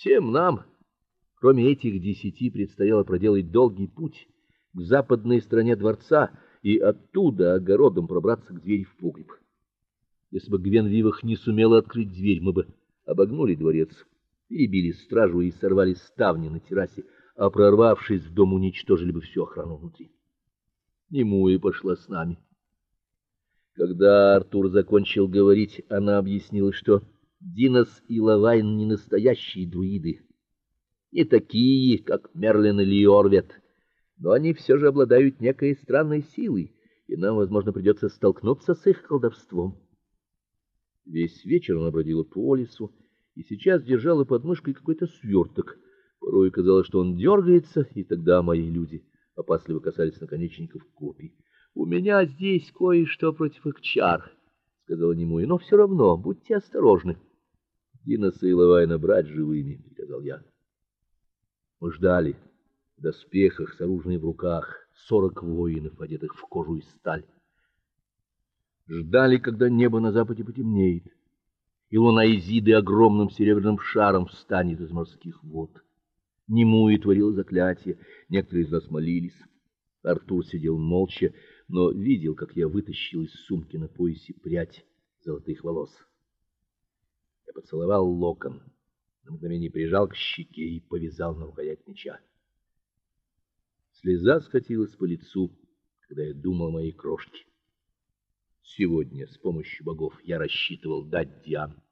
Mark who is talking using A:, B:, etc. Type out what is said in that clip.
A: Всем нам, кроме этих десяти, предстояло проделать долгий путь к западной стороне дворца и оттуда огородом пробраться к двери в погреб. Если бы Гвенвивах не сумела открыть дверь, мы бы обогнули дворец, перебили стражу и сорвали ставни на террасе, а прорвавшись в дом, уничтожили бы всю охрану внутри. Немуя пошла с нами. Когда Артур закончил говорить, она объяснила, что Динос и Лавайн не настоящие друиды, не такие, как Мерлин или Орвет, но они все же обладают некой странной силой, и нам, возможно, придется столкнуться с их колдовством. Весь вечер она бродила по лесу и сейчас держала под мышкой какой-то сверток. Порой казалось, что он дергается, и тогда мои люди опасливо касались наконечников копий. У меня здесь кое-что против их чар, сказала Немуя, но все равно будьте осторожны. Диноса и Лавайна брать живыми, приказал я. Мы ждали в доспехах с оружием в руках, сорок воинов, одетых в кожу и сталь. Ждали, когда небо на западе потемнеет, и луна Изиды огромным серебряным шаром встанет из морских вод. Немуя творила заклятие, некоторые из нас молились. Артур сидел молча, но видел, как я вытащил из сумки на поясе прядь золотых волос. Я поцеловал локон, на мгновение прижал к щеке и повязал на рукоять меча. Слеза скатилась по лицу, когда я думал о моей крошке. Сегодня с помощью богов я рассчитывал дать Диан успокоение.